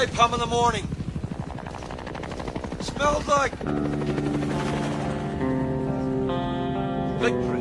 They come in the morning. It smells like victory.